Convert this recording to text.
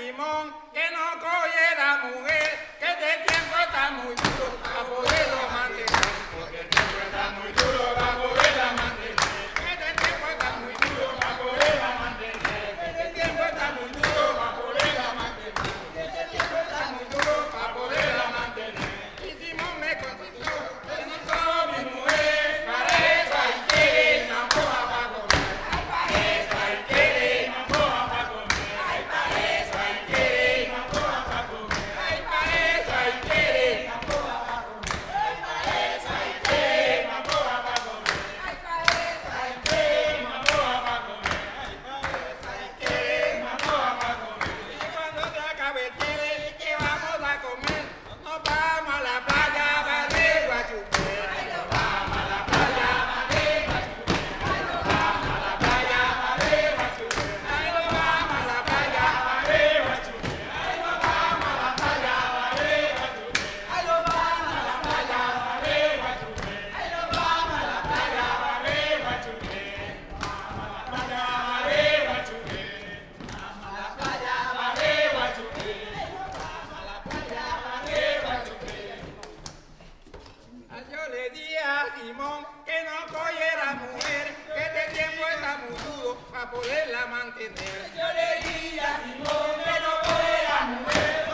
limón, que no coge Simón que no cogiera mujer, que este tiempo está muy duro para poderla mantener. Yo le dije a Simón que no cogiera mujer.